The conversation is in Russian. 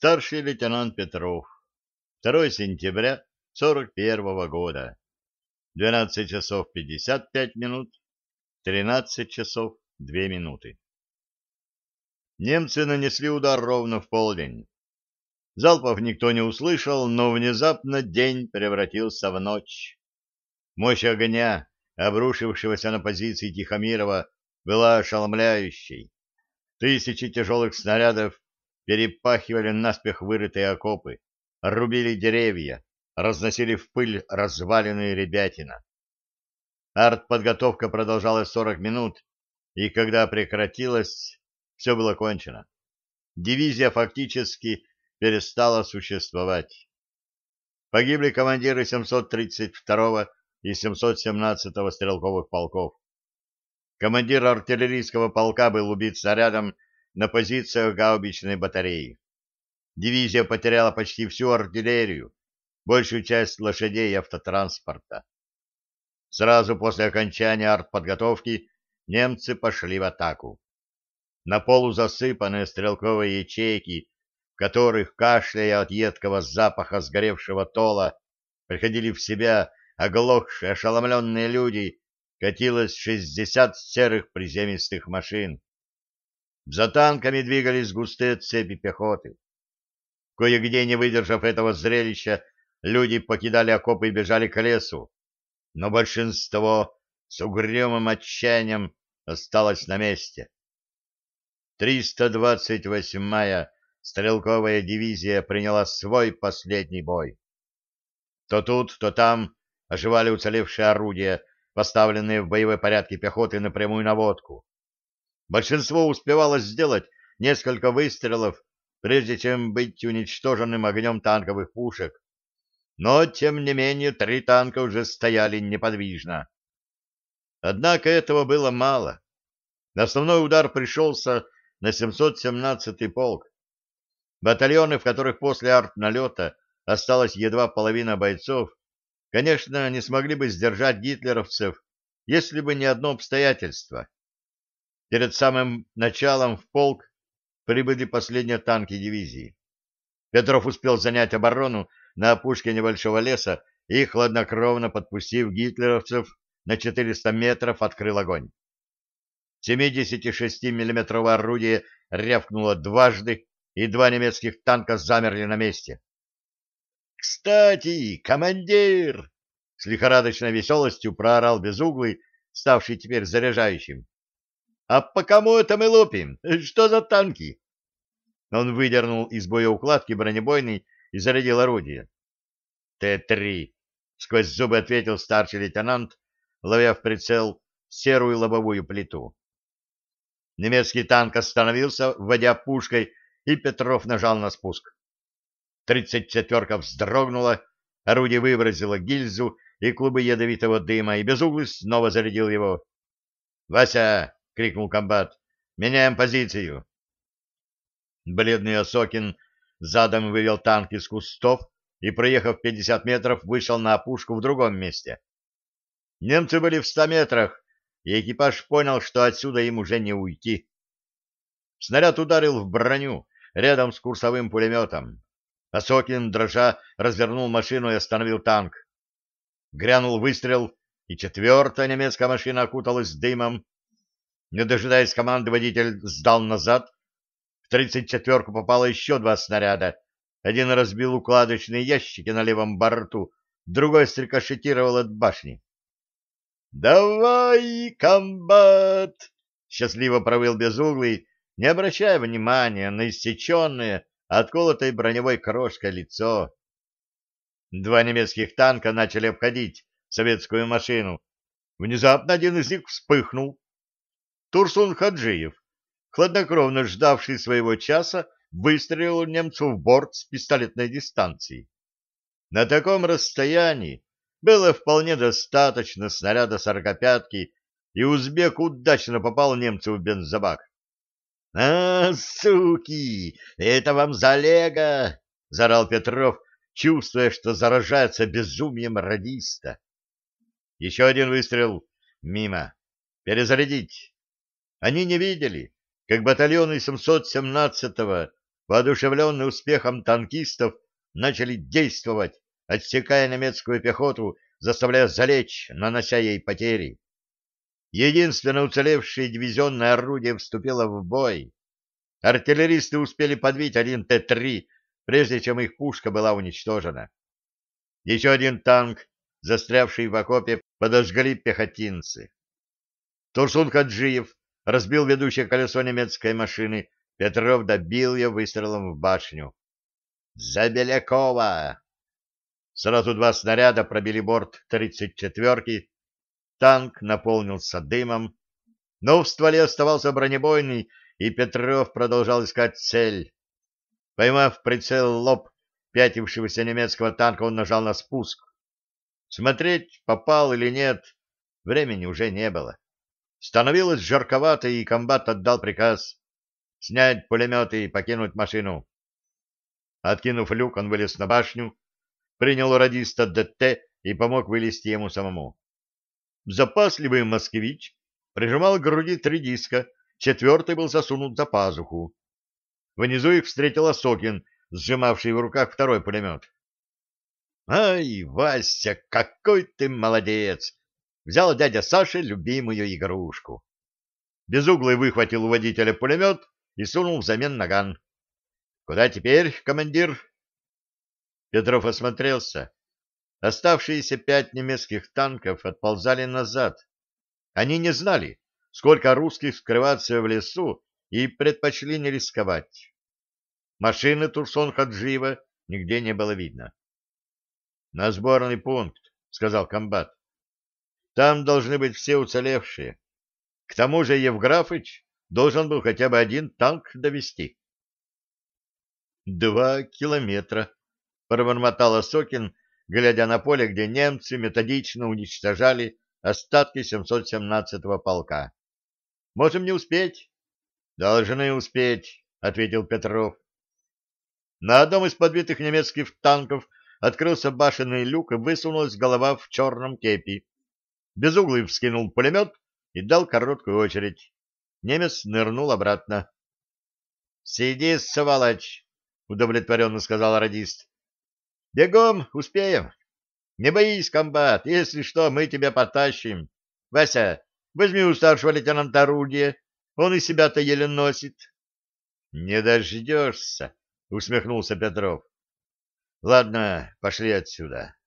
Старший лейтенант Петров. 2 сентября 41 года. 12 часов 55 минут, 13 часов 2 минуты. Немцы нанесли удар ровно в полдень. Залпов никто не услышал, но внезапно день превратился в ночь. Мощь огня, обрушившегося на позиции Тихомирова, была ошеломляющей. Тысячи тяжелых снарядов перепахивали наспех вырытые окопы, рубили деревья, разносили в пыль разваленные ребятина. Артподготовка продолжалась 40 минут, и когда прекратилась, все было кончено. Дивизия фактически перестала существовать. Погибли командиры 732 и 717 стрелковых полков. Командир артиллерийского полка был убит снарядом на позициях гаубичной батареи. Дивизия потеряла почти всю артиллерию, большую часть лошадей и автотранспорта. Сразу после окончания артподготовки немцы пошли в атаку. На полу засыпанные стрелковые ячейки, в которых, кашляя от едкого запаха сгоревшего тола, приходили в себя оглохшие, ошеломленные люди, катилось шестьдесят серых приземистых машин. За танками двигались густые цепи пехоты. Кое-где, не выдержав этого зрелища, люди покидали окопы и бежали к лесу, но большинство с угрюмым отчаянием осталось на месте. 328-я стрелковая дивизия приняла свой последний бой. То тут, то там оживали уцелевшие орудия, поставленные в боевой порядке пехоты на прямую наводку. Большинство успевало сделать несколько выстрелов, прежде чем быть уничтоженным огнем танковых пушек. Но, тем не менее, три танка уже стояли неподвижно. Однако этого было мало. Основной удар пришелся на 717-й полк. Батальоны, в которых после арт-налета осталась едва половина бойцов, конечно, не смогли бы сдержать гитлеровцев, если бы не одно обстоятельство. Перед самым началом в полк прибыли последние танки дивизии. Петров успел занять оборону на опушке небольшого леса и, хладнокровно подпустив гитлеровцев на 400 метров, открыл огонь. 76-миллиметровое орудие рявкнуло дважды, и два немецких танка замерли на месте. «Кстати, командир!» — с лихорадочной веселостью проорал Безуглый, ставший теперь заряжающим. «А по кому это мы лупим? Что за танки?» Он выдернул из боеукладки бронебойный и зарядил орудие. «Т-3!» — сквозь зубы ответил старший лейтенант, ловя в прицел серую лобовую плиту. Немецкий танк остановился, вводя пушкой, и Петров нажал на спуск. Тридцать четверка вздрогнула, орудие выбросило гильзу и клубы ядовитого дыма, и Безуглый снова зарядил его. «Вася!» — крикнул комбат. «Меняем позицию!» Бледный Осокин задом вывел танк из кустов и, проехав 50 метров, вышел на опушку в другом месте. Немцы были в 100 метрах, и экипаж понял, что отсюда им уже не уйти. Снаряд ударил в броню рядом с курсовым пулеметом. Осокин, дрожа, развернул машину и остановил танк. Грянул выстрел, и четвертая немецкая машина окуталась дымом. Не дожидаясь команды, водитель сдал назад. В тридцать четверку попало еще два снаряда. Один разбил укладочные ящики на левом борту, другой стрикошетировал от башни. «Давай, комбат!» — счастливо провыл безуглый, не обращая внимания на иссеченное, отколотой броневой крошкой лицо. Два немецких танка начали обходить советскую машину. Внезапно один из них вспыхнул. Турсун Хаджиев, хладнокровно ждавший своего часа, выстрелил немцу в борт с пистолетной дистанции. На таком расстоянии было вполне достаточно снаряда сорокопятки, и узбек удачно попал немцу в бензобак. — А, суки, это вам за Олега! — заорал Петров, чувствуя, что заражается безумием радиста. Еще один выстрел. Мимо. Перезарядить. Они не видели, как батальоны 717-го воодушевленные успехом танкистов, начали действовать, отсекая немецкую пехоту, заставляя залечь, нанося ей потери. Единственное уцелевшее дивизионное орудие вступило в бой. Артиллеристы успели подбить один Т-3, прежде чем их пушка была уничтожена. Еще один танк, застрявший в окопе, подожгли пехотинцы. Турсун Хаджиев разбил ведущее колесо немецкой машины, Петров добил ее выстрелом в башню. «За Белякова!» Сразу два снаряда пробили борт тридцать четверки. Танк наполнился дымом, но в стволе оставался бронебойный, и Петров продолжал искать цель. Поймав прицел лоб пятившегося немецкого танка, он нажал на спуск. Смотреть, попал или нет, времени уже не было. Становилось жарковато, и комбат отдал приказ снять пулеметы и покинуть машину. Откинув люк, он вылез на башню, принял радиста ДТ и помог вылезти ему самому. Запасливый москвич прижимал к груди три диска, четвертый был засунут за пазуху. Внизу их встретил Осокин, сжимавший в руках второй пулемет. — Ай, Вася, какой ты молодец! Взял дядя Саша любимую игрушку. Безуглый выхватил у водителя пулемет и сунул взамен наган. — Куда теперь, командир? Петров осмотрелся. Оставшиеся пять немецких танков отползали назад. Они не знали, сколько русских скрываться в лесу, и предпочли не рисковать. Машины Турсон Хаджиева нигде не было видно. — На сборный пункт, — сказал комбат. — Там должны быть все уцелевшие. К тому же Евграфыч должен был хотя бы один танк довести. Два километра, — пробормотал Осокин, глядя на поле, где немцы методично уничтожали остатки 717-го полка. — Можем не успеть? — Должны успеть, — ответил Петров. На одном из подбитых немецких танков открылся башенный люк и высунулась голова в черном кепи. Безуглый вскинул пулемет и дал короткую очередь. Немец нырнул обратно. — Сиди, сволочь! — удовлетворенно сказал радист. — Бегом, успеем. Не боись, комбат, если что, мы тебя потащим. Вася, возьми у старшего лейтенанта орудие, он и себя-то еле носит. — Не дождешься, — усмехнулся Петров. — Ладно, пошли отсюда.